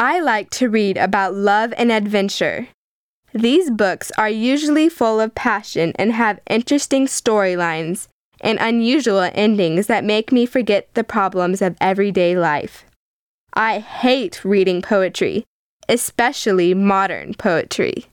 I like to read about love and adventure. These books are usually full of passion and have interesting storylines and unusual endings that make me forget the problems of everyday life. I hate reading poetry, especially modern poetry.